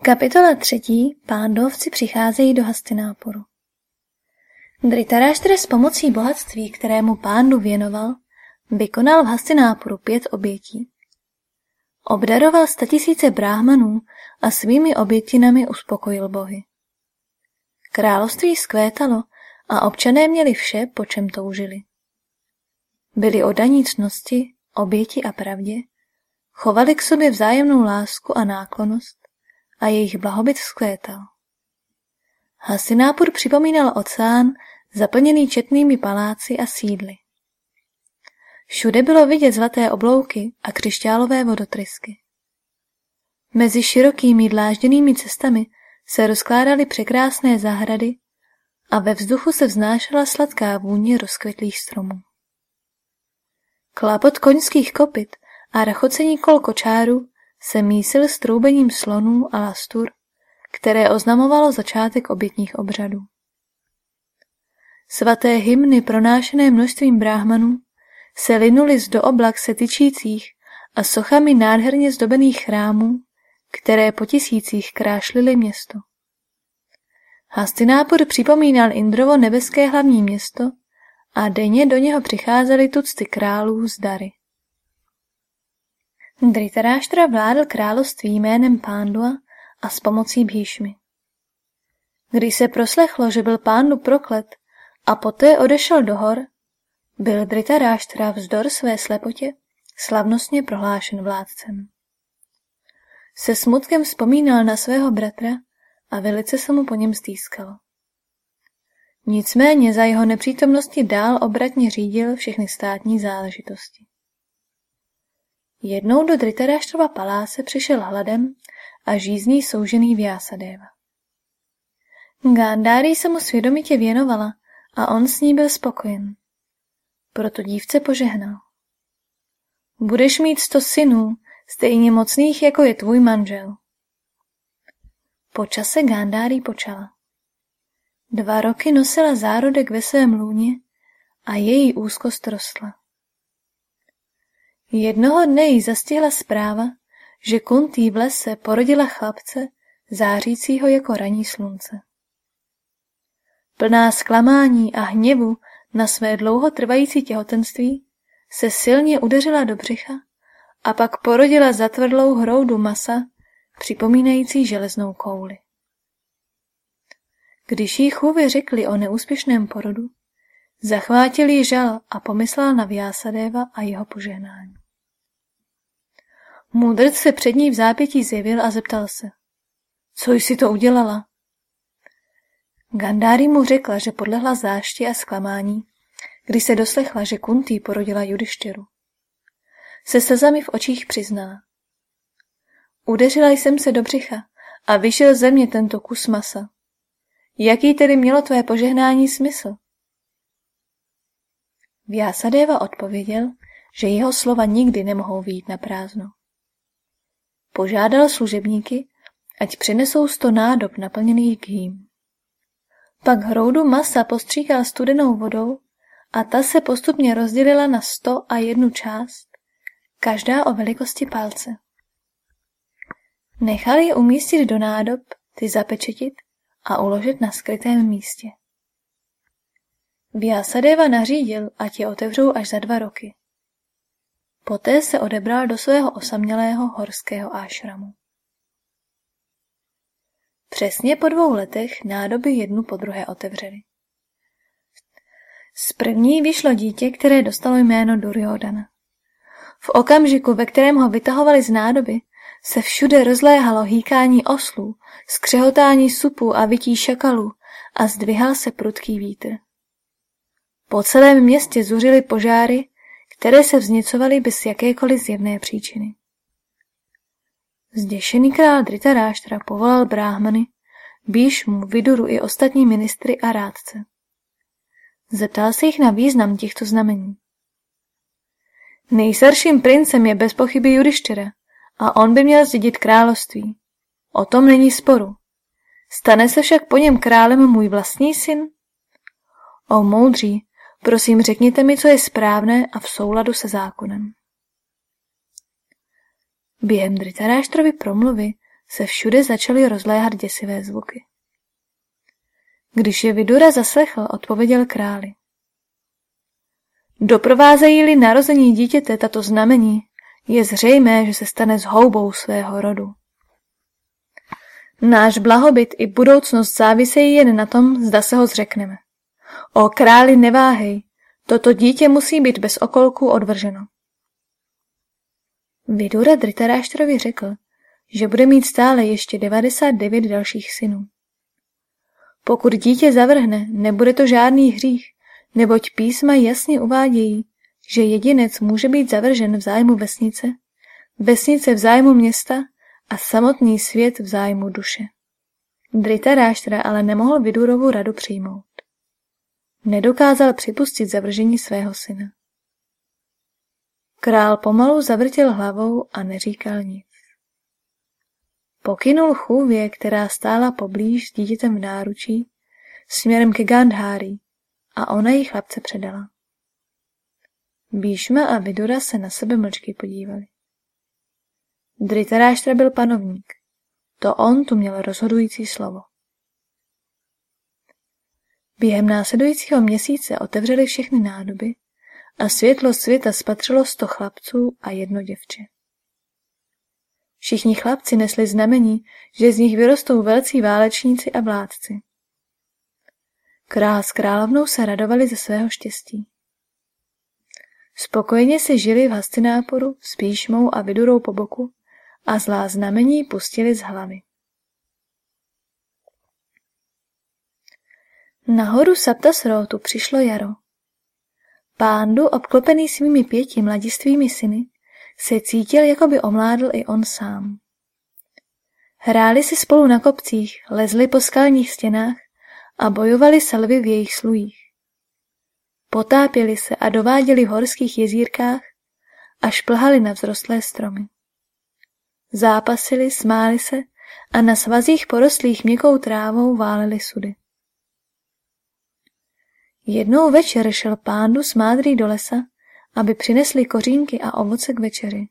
Kapitola třetí. Pándovci přicházejí do Hastináporu. Dritaráštra s pomocí bohatství, kterému pándu věnoval, vykonal v Hastináporu pět obětí. Obdaroval statisíce bráhmanů a svými obětinami uspokojil bohy. Království skvétalo a občané měli vše, po čem toužili. Byli odaní cnosti, oběti a pravdě, chovali k sobě vzájemnou lásku a náklonost a jejich blahobyt vzkvétal. Hasinápur připomínal oceán, zaplněný četnými paláci a sídly. Všude bylo vidět zlaté oblouky a křišťálové vodotrysky. Mezi širokými dlážděnými cestami se rozkládaly překrásné zahrady a ve vzduchu se vznášela sladká vůně rozkvetlých stromů. Klapot koňských kopyt a rachocení kol kočáru se mísil s troubením slonů a lastur, které oznamovalo začátek obětních obřadů. Svaté hymny pronášené množstvím bráhmanů se linuly z do oblak se tyčících a sochami nádherně zdobených chrámů, které po tisících krášlily město. Hastinápur připomínal Indrovo nebeské hlavní město a denně do něho přicházely tucty králů z dary. Dritaráštra vládl království jménem Pándua a s pomocí Bhíšmy. Když se proslechlo, že byl Pándu proklet a poté odešel do hor, byl Dritaráštra vzdor své slepotě slavnostně prohlášen vládcem. Se smutkem vzpomínal na svého bratra a velice se mu po něm stýskalo. Nicméně za jeho nepřítomnosti dál obratně řídil všechny státní záležitosti. Jednou do Dritaráštrova paláce přišel hladem a žízní soužený Vyasadeva. Gandhári se mu svědomitě věnovala a on s ní byl spokojen. Proto dívce požehnal. Budeš mít sto synů, stejně mocných, jako je tvůj manžel. Po čase Gandhári počala. Dva roky nosila zárodek ve svém lůně a její úzkost rostla. Jednoho dne jí zastihla zpráva, že Kuntý v lese porodila chlapce, zářícího jako raní slunce. Plná zklamání a hněvu na své dlouho trvající těhotenství se silně udeřila do břicha a pak porodila zatvrdlou hroudu masa, připomínající železnou kouli. Když jí chůvy řekli o neúspěšném porodu, zachvátil jí žal a pomyslel na Vyásadéva a jeho požehnání. Můdrc se před ní v zápětí zjevil a zeptal se. Co jsi to udělala? Gandári mu řekla, že podlehla záště a zklamání, když se doslechla, že Kuntý porodila Judištěru. Se slzami v očích přiznala. Udeřila jsem se do břicha a vyšel ze mě tento kus masa. Jaký tedy mělo tvé požehnání smysl? Vyasadeva odpověděl, že jeho slova nikdy nemohou výjít na prázdno. Požádal služebníky, ať přinesou sto nádob naplněných gým. Pak hroudu masa postříkal studenou vodou a ta se postupně rozdělila na sto a jednu část, každá o velikosti palce. Nechal je umístit do nádob, ty zapečetit a uložit na skrytém místě. Vyasadeva nařídil, ať je otevřou až za dva roky. Poté se odebral do svého osamělého horského ášramu. Přesně po dvou letech nádoby jednu po druhé otevřely. Z první vyšlo dítě, které dostalo jméno Duryodana. V okamžiku, ve kterém ho vytahovali z nádoby, se všude rozléhalo hýkání oslů, skřehotání supů a vytí šakalů a zdvihal se prudký vítr. Po celém městě zuřily požáry které se vznicovaly bez jakékoliv zjevné příčiny. Zděšený král Dritaráštra povolal bráhmany, Bíšmu, Viduru i ostatní ministry a rádce. Zeptal se jich na význam těchto znamení. Nejstarším princem je bez pochyby Judištěra a on by měl zdědit království. O tom není sporu. Stane se však po něm králem můj vlastní syn? O moudří, Prosím, řekněte mi, co je správné a v souladu se zákonem. Během Dritaráštrovy promluvy se všude začaly rozléhat děsivé zvuky. Když je Vidura zaslechl, odpověděl králi. Doprovázejí-li narození dítěte tato znamení, je zřejmé, že se stane s houbou svého rodu. Náš blahobyt i budoucnost závisejí jen na tom, zda se ho zřekneme. O králi neváhej, toto dítě musí být bez okolků odvrženo. Vidura Dritaráštrovi řekl, že bude mít stále ještě 99 dalších synů. Pokud dítě zavrhne, nebude to žádný hřích, neboť písma jasně uvádějí, že jedinec může být zavržen v zájmu vesnice, vesnice v zájmu města a samotný svět v zájmu duše. Dritaráštra ale nemohl Vidurovu radu přijmout. Nedokázal připustit zavržení svého syna. Král pomalu zavrtěl hlavou a neříkal nic. Pokynul chůvě, která stála poblíž s dítětem v náručí, směrem ke Gandhári a ona jí chlapce předala. Bíšma a Vidura se na sebe mlčky podívali. Dritaráštra byl panovník. To on tu měl rozhodující slovo. Během následujícího měsíce otevřeli všechny nádoby a světlo světa spatřilo sto chlapců a jedno děvče. Všichni chlapci nesli znamení, že z nich vyrostou velcí válečníci a vládci. Král s královnou se radovali ze svého štěstí. Spokojeně si žili v Hastináporu s píšmou a vidurou po boku a zlá znamení pustili z hlavy. Nahoru Saptasrotu přišlo jaro. Pándu, obklopený svými pěti mladistvými syny, se cítil, jako by omládl i on sám. Hráli si spolu na kopcích, lezli po skalních stěnách a bojovali lvy v jejich slujích. Potápěli se a dováděli v horských jezírkách a šplhali na vzrostlé stromy. Zápasili, smáli se a na svazích porostlých měkkou trávou váleli sudy. Jednou večer šel pándu s mádrý do lesa aby přinesli kořínky a ovoce k večeři.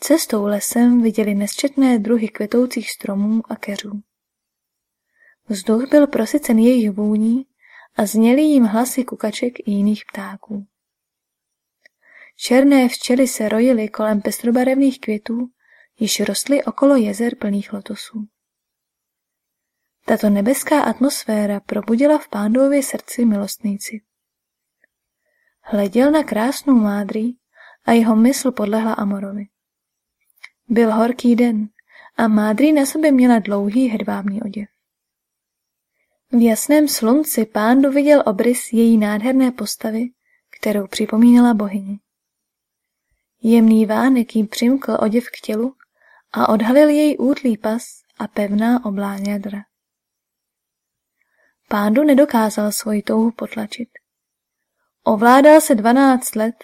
Cestou lesem viděli nesčetné druhy kvetoucích stromů a keřů. Vzduch byl prosycen jejich vůní a zněly jim hlasy kukaček i jiných ptáků. Černé včely se rojily kolem pestrobarevných květů, již rostly okolo jezer plných lotosů. Tato nebeská atmosféra probudila v pándově srdci milostný Hleděl na krásnou mádrý a jeho mysl podlehla Amorovi. Byl horký den a mádrý na sobě měla dlouhý hedvábný oděv. V jasném slunci pán doviděl obrys její nádherné postavy, kterou připomínala bohyni. Jemný vánek jí přimkl oděv k tělu a odhalil její útlý pas a pevná oblá jadra. Pándu nedokázal svoji touhu potlačit. Ovládal se dvanáct let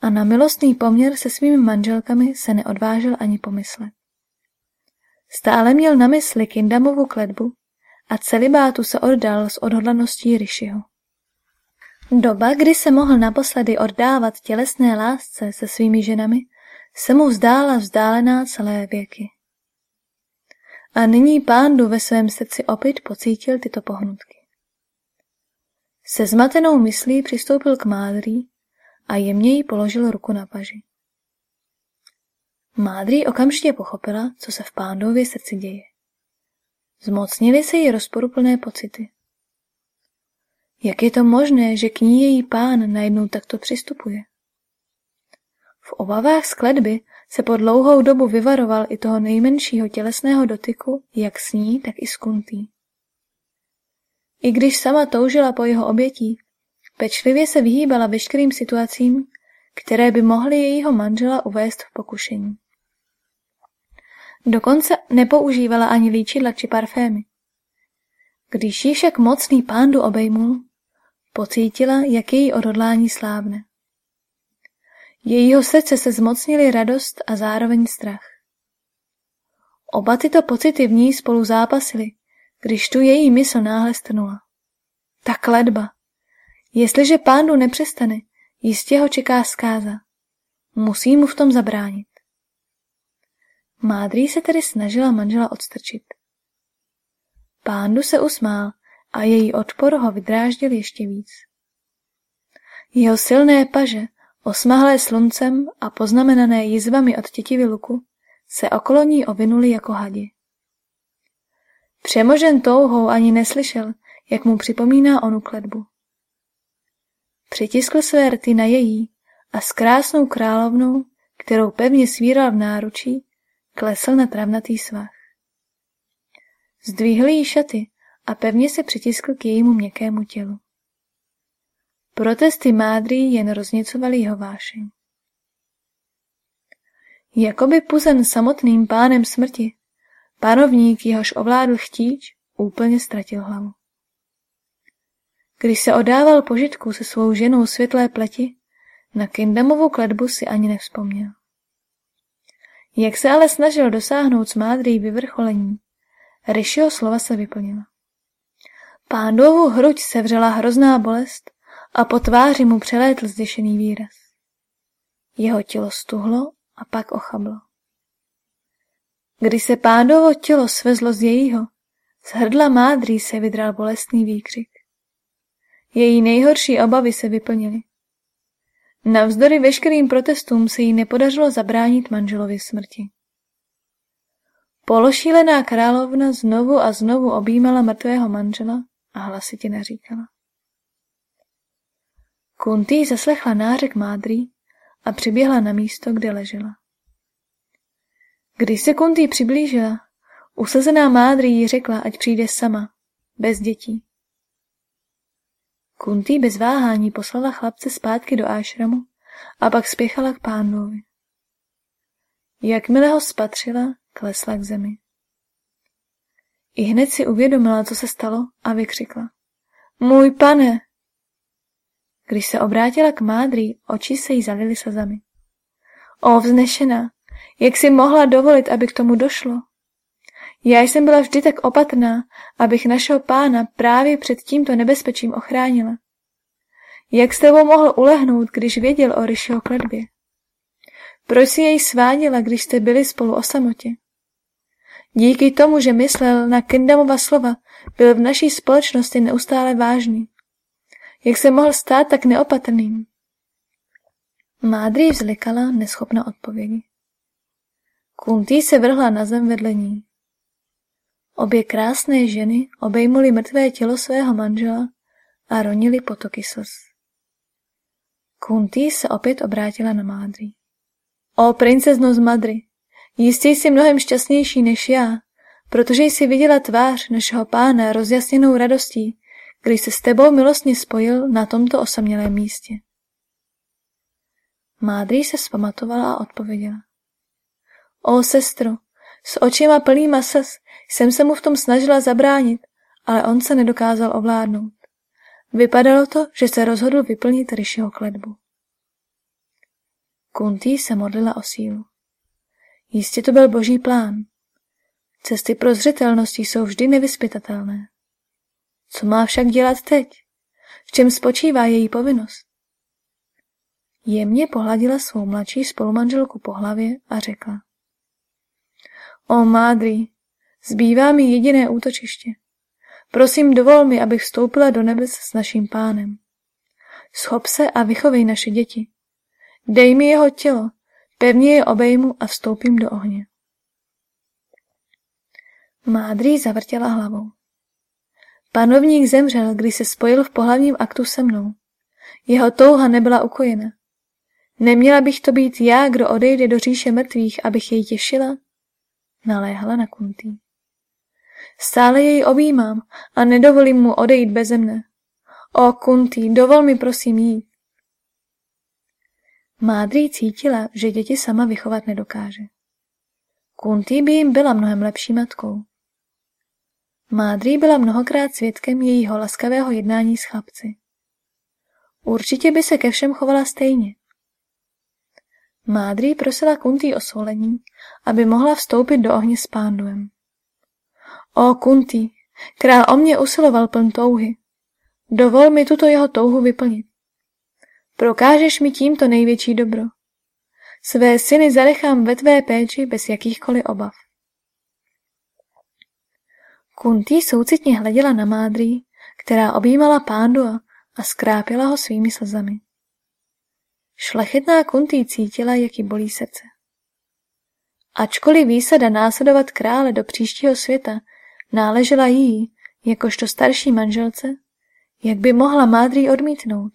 a na milostný poměr se svými manželkami se neodvážil ani pomyslet. Stále měl na mysli Kindamovu kletbu a celibátu se oddal s odhodlaností Rishiho. Doba, kdy se mohl naposledy oddávat tělesné lásce se svými ženami, se mu zdála vzdálená celé věky. A nyní pándu ve svém srdci opět pocítil tyto pohnutky. Se zmatenou myslí přistoupil k Mádrý a jemně jí položil ruku na paži. Mádrý okamžitě pochopila, co se v pándově srdci děje. Zmocnili se jí rozporuplné pocity. Jak je to možné, že k ní její pán najednou takto přistupuje? V obavách skledby se po dlouhou dobu vyvaroval i toho nejmenšího tělesného dotyku, jak s ní, tak i s Kuntý. I když sama toužila po jeho obětí, pečlivě se vyhýbala veškerým situacím, které by mohly jejího manžela uvést v pokušení. Dokonce nepoužívala ani líčidla či parfémy. Když ji však mocný pándu obejmul, pocítila, jak její odhodlání slávne. Jejího srdce se zmocnili radost a zároveň strach. Oba tyto pocity v ní spolu zápasily když tu její mysl náhle strnula. Ta kledba. Jestliže pándu nepřestane, jistě ho čeká zkáza. Musí mu v tom zabránit. Mádrý se tedy snažila manžela odstrčit. Pándu se usmál a její odpor ho vydráždil ještě víc. Jeho silné paže, osmahlé sluncem a poznamenané jizvami od tětivy luku, se okolo ní ovinuly jako hadi. Přemožen touhou ani neslyšel, jak mu připomíná onu kledbu. Přitiskl své rty na její a s krásnou královnou, kterou pevně svíral v náručí, klesl na travnatý svah. Zdvihl jí šaty a pevně se přitiskl k jejímu měkkému tělu. Protesty Mádry jen rozněcovaly jeho vášeň. Jakoby puzen samotným pánem smrti, panovník, jehož ovládl chtíč, úplně ztratil hlavu. Když se odával požitku se svou ženou světlé pleti, na Kindamovu kletbu si ani nevzpomněl. Jak se ale snažil dosáhnout s Mádrý vyvrcholení, Rishiho slova se vyplnila. Pándovu hruď sevřela hrozná bolest a po tváři mu přelétl zděšený výraz. Jeho tělo stuhlo a pak ochablo. Když se pándovo tělo svezlo z jejího, z hrdla mádrý se vydral bolestný výkřik. Její nejhorší obavy se vyplnily. Navzdory veškerým protestům se jí nepodařilo zabránit manželovi smrti. Pološílená královna znovu a znovu objímala mrtvého manžela a hlasitě naříkala. Kuntý zaslechla nářek Mádrý a přiběhla na místo, kde ležela. Když se Kuntý přiblížila, usazená Mádrý jí řekla, ať přijde sama, bez dětí. Kuntý bez váhání poslala chlapce zpátky do ášramu a pak spěchala k pánovi. Jakmile ho spatřila, klesla k zemi. I hned si uvědomila, co se stalo a vykřikla. Můj pane! Když se obrátila k Mádrý, oči se jí zalily slzami. O, vznešená, jak si mohla dovolit, aby k tomu došlo? Já jsem byla vždy tak opatrná, abych našeho pána právě před tímto nebezpečím ochránila. Jak s tebou mohl ulehnout, když věděl o Ryšiho kledbě? Proč si jej sváděla, když jste byli spolu o samotě? Díky tomu, že myslel na Kindamova slova, byl v naší společnosti neustále vážný. Jak se mohl stát tak neopatrným? Mádrý vzlikala, neschopna odpovědi. Kuntý se vrhla na zem vedle ní. Obě krásné ženy obejmuli mrtvé tělo svého manžela a ronili potoky slz. Kuntý se opět obrátila na Mádry. O princezno z Madry, jistě jsi mnohem šťastnější než já, protože jsi viděla tvář našeho pána rozjasněnou radostí, když se s tebou milostně spojil na tomto osamělém místě. Mádrý se zpamatovala a odpověděla. O sestro, s očima plnýma slz jsem se mu v tom snažila zabránit, ale on se nedokázal ovládnout. Vypadalo to, že se rozhodl vyplnit Ryšiho kledbu. Kuntý se modlila o sílu. Jistě to byl boží plán. Cesty pro zřetelnosti jsou vždy nevyspytatelné. Co má však dělat teď? V čem spočívá její povinnost? Jemně pohladila svou mladší spolumanželku po hlavě a řekla. O mádry, zbývá mi jediné útočiště. Prosím, dovol mi, abych vstoupila do nebes s naším pánem. Schop se a vychovej naše děti. Dej mi jeho tělo, pevně je obejmu a vstoupím do ohně. Mádrý zavrtěla hlavou. Panovník zemřel, když se spojil v pohlavním aktu se mnou. Jeho touha nebyla ukojena. Neměla bych to být já, kdo odejde do říše mrtvých, abych jej těšila? Naléhala na Kuntý. Stále jej objímám a nedovolím mu odejít beze mne. O, Kuntý, dovol mi prosím jít. Mádrý cítila, že děti sama vychovat nedokáže. Kuntý by jim byla mnohem lepší matkou. Mádrý byla mnohokrát svědkem jejího laskavého jednání s chlapci. Určitě by se ke všem chovala stejně. Mádrý prosila Kuntý o svolení, aby mohla vstoupit do ohně s pánduem. O Kuntý, král o mě usiloval pln touhy. Dovol mi tuto jeho touhu vyplnit. Prokážeš mi tímto největší dobro. Své syny zanechám ve tvé péči bez jakýchkoliv obav. Kuntý soucitně hleděla na Mádrý, která objímala pándu a skrápila ho svými slzami. Šlechetná Kuntý cítila, jak jí bolí srdce. Ačkoliv výsada následovat krále do příštího světa náležela jí, jakožto starší manželce, jak by mohla Mádrý odmítnout?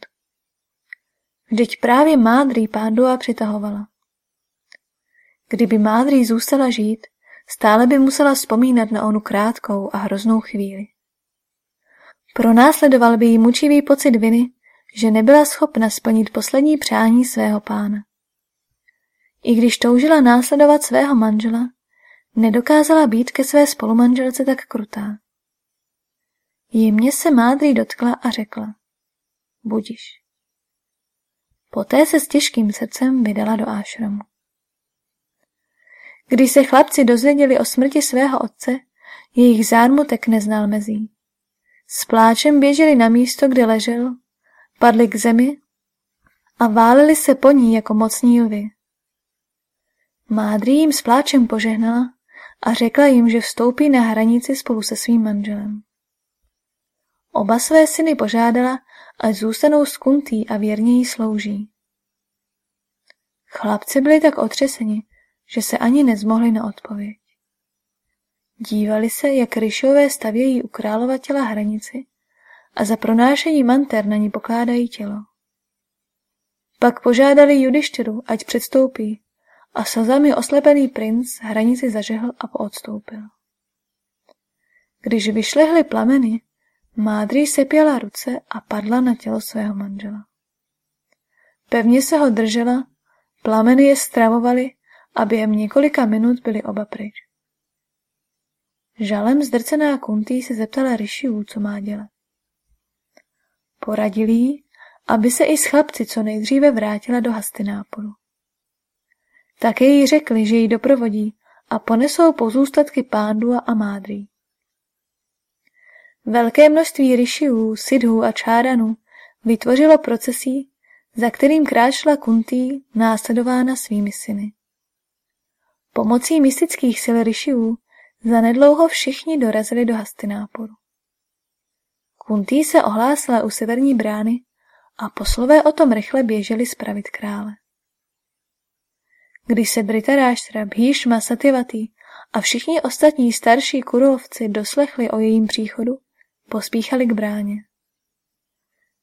Vždyť právě Mádrý Pándua přitahovala. Kdyby Mádrý zůstala žít, stále by musela vzpomínat na onu krátkou a hroznou chvíli. Pronásledoval by jí mučivý pocit viny, že nebyla schopna splnit poslední přání svého pána. I když toužila následovat svého manžela, nedokázala být ke své spolumanželce tak krutá. Jemně se Mádrý dotkla a řekla. Budiš. Poté se s těžkým srdcem vydala do ášramu. Když se chlapci dozvěděli o smrti svého otce, jejich zármutek neznal mezí. S pláčem běželi na místo, kde ležel, padli k zemi a váleli se po ní jako mocní lvy. Mádrý jim s pláčem požehnala a řekla jim, že vstoupí na hranici spolu se svým manželem. Oba své syny požádala, ať zůstanou s Kuntý a věrně jí slouží. Chlapci byli tak otřeseni, že se ani nezmohli na odpověď. Dívali se, jak ryšové stavějí u králova těla hranici a za pronášení manter na ní pokládají tělo. Pak požádali Judištěru, ať předstoupí a slzami oslepený princ hranici zažehl a poodstoupil. Když vyšlehly plameny, Mádrý sepěla ruce a padla na tělo svého manžela. Pevně se ho držela, plameny je stravovaly a během několika minut byli oba pryč. Žalem zdrcená Kuntý se zeptala Rishiů, co má dělat. Poradili jí, aby se i s chlapci co nejdříve vrátila do Hastináporu. Také jí řekli, že ji doprovodí a ponesou pozůstatky pándu a mádrý. Velké množství ryšiů, sidhů a čáranů vytvořilo procesí, za kterým kráčela Kuntý následována svými syny. Pomocí mystických sil ryšiů zanedlouho všichni dorazili do Hastináporu. Kuntý se ohlásila u severní brány a poslové o tom rychle běželi spravit krále. Když se Dritaráštra, Bhíšma, Satyvatý a všichni ostatní starší kurovci doslechli o jejím příchodu, pospíchali k bráně.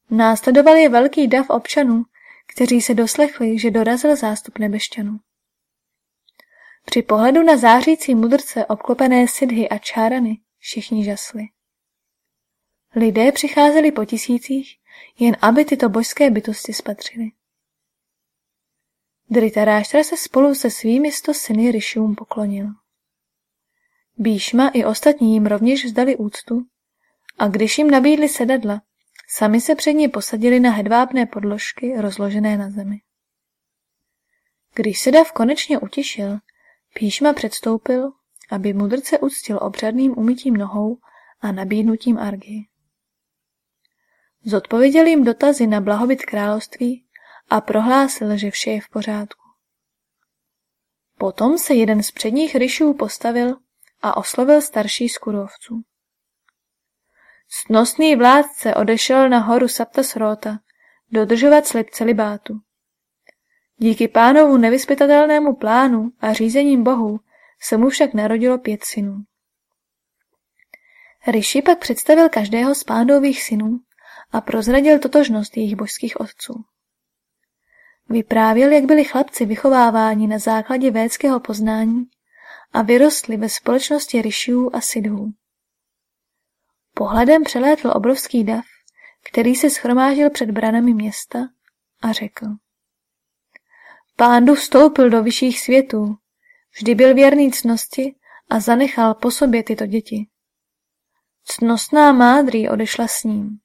Následoval je velký dav občanů, kteří se doslechli, že dorazil zástup nebešťanů. Při pohledu na zářící mudrce obklopené sidhy a čárany všichni žasli. Lidé přicházeli po tisících, jen aby tyto božské bytosti spatřili. Dritaráštra se spolu se svými sto syny Rishům poklonil. Bíšma i ostatní jim rovněž vzdali úctu a když jim nabídli sedadla, sami se před ně posadili na hedvábné podložky rozložené na zemi. Když se dav konečně utěšil, Píšma předstoupil, aby mudrce uctil obřadným umytím nohou a nabídnutím argy. Zodpověděl jim dotazy na blahobyt království a prohlásil, že vše je v pořádku. Potom se jeden z předních ryšů postavil a oslovil starší z kurovců. Snosný vládce odešel na horu Saptasrota dodržovat slib celibátu. Díky pánovu nevyspytatelnému plánu a řízením bohů se mu však narodilo pět synů. Rishi pak představil každého z pánových synů a prozradil totožnost jejich božských otců. Vyprávěl, jak byli chlapci vychováváni na základě védského poznání a vyrostli ve společnosti ryšiů a sidhů. Pohledem přelétl obrovský dav, který se schromážil před branami města a řekl. Pándu vstoupil do vyšších světů, vždy byl věrný cnosti a zanechal po sobě tyto děti. Cnostná mádrý odešla s ním.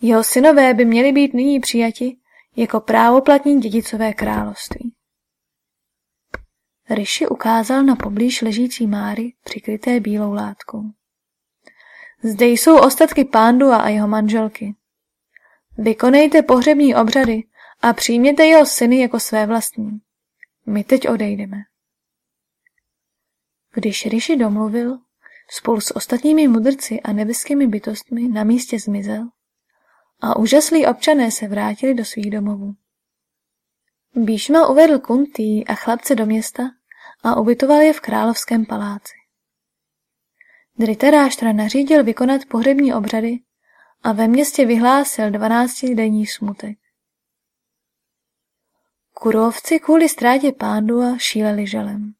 Jeho synové by měli být nyní přijati jako právoplatní dědicové království. Ryši ukázal na poblíž ležící Máry přikryté bílou látkou. Zde jsou ostatky pándu a jeho manželky. Vykonejte pohřební obřady a přijměte jeho syny jako své vlastní. My teď odejdeme. Když Rishi domluvil, spolu s ostatními mudrci a nebeskými bytostmi na místě zmizel a úžaslí občané se vrátili do svých domovů. Bíšma uvedl Kuntý a chlapce do města a ubytoval je v královském paláci. Dritaráštra nařídil vykonat pohřební obřady a ve městě vyhlásil dvanáctidenní smutek. Kurovci kvůli ztrátě a šíleli želem.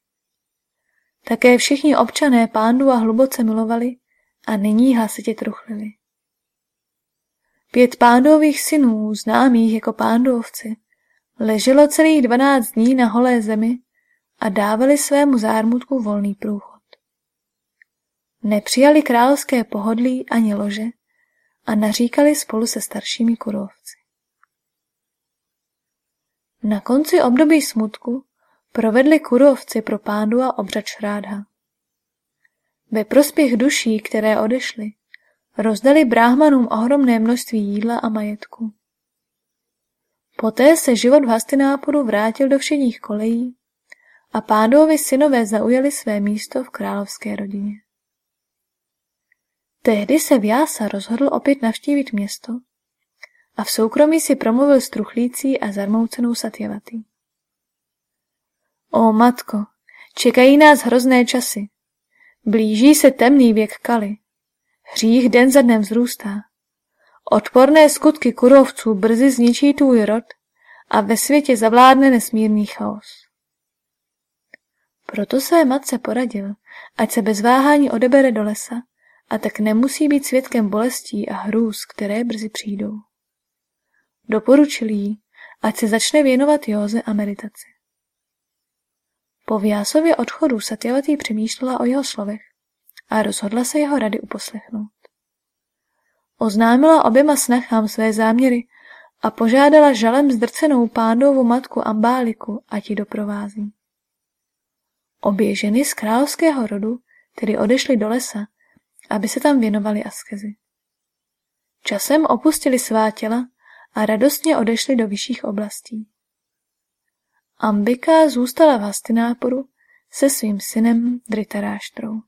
Také všichni občané a hluboce milovali a nyní hlasitě truchlili. Pět pándových synů, známých jako pándovci, leželo celých dvanáct dní na holé zemi a dávali svému zármutku volný průchod. Nepřijali královské pohodlí ani lože a naříkali spolu se staršími kurovci. Na konci období smutku provedli kurovci pro pándu a obřad šrádha. Ve prospěch duší, které odešly, rozdali bráhmanům ohromné množství jídla a majetku. Poté se život v Hastináporu vrátil do všedních kolejí a pádovi synové zaujali své místo v královské rodině. Tehdy se Vyása rozhodl opět navštívit město a v soukromí si promluvil s truchlící a zarmoucenou Satyavatý. O matko, čekají nás hrozné časy. Blíží se temný věk Kali. Hřích den za dnem vzrůstá. Odporné skutky kurovců brzy zničí tvůj rod a ve světě zavládne nesmírný chaos. Proto své matce poradil, ať se bez váhání odebere do lesa a tak nemusí být svědkem bolestí a hrůz, které brzy přijdou. Doporučil jí, ať se začne věnovat józe a meditaci. Po Vyásově odchodu Satyavatý přemýšlela o jeho slovech a rozhodla se jeho rady uposlechnout. Oznámila oběma snachám své záměry a požádala žalem zdrcenou pánovu matku Ambáliku, ať ji doprovází. Obě ženy z královského rodu tedy odešly do lesa, aby se tam věnovali askezi. Časem opustili svá těla a radostně odešli do vyšších oblastí. Ambika zůstala v Hastináporu se svým synem Dritaráštrou.